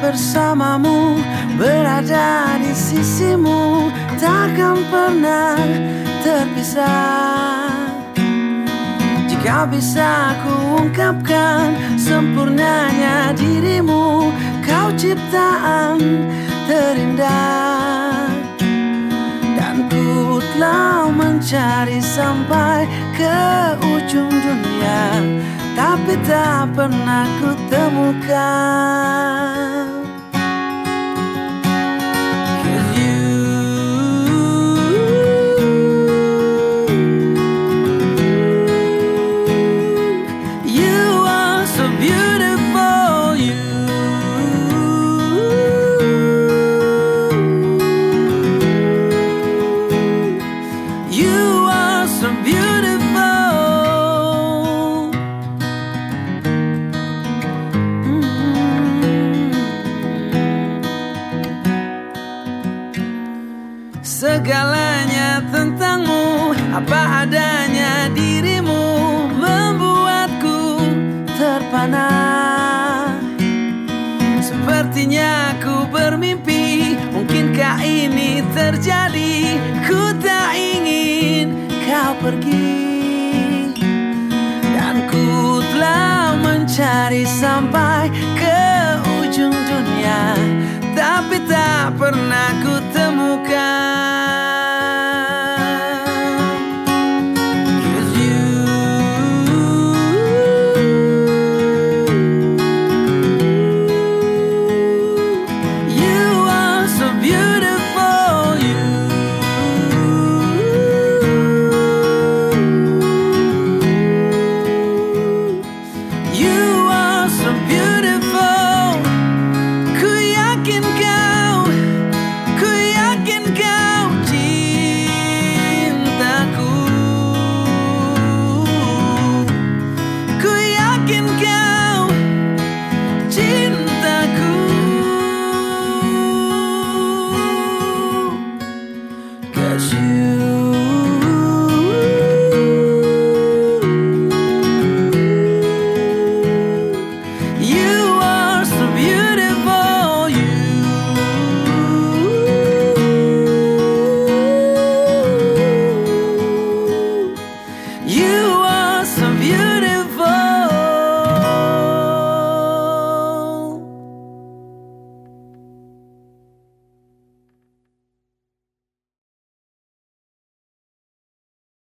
bersamamu Berada di sisimu Takkan pernah terpisah. Jika bisa ku ungkapkan Sempurnanya dirimu Kau ciptaan terindah. Dan ku telah mencari sampai ke ujung dunia Tapi tak pernah ku temukan. Cause you. You. You are so beautiful Segalanya tentangmu. Apa adanya dirimu Membuatku terpana Sepertinya ku bermimpi Mungkinkah ini terjadi? Ku tak ingin kau pergi. Dan ku telah mencari sampai ke ujung dunia Tapi tak pernah to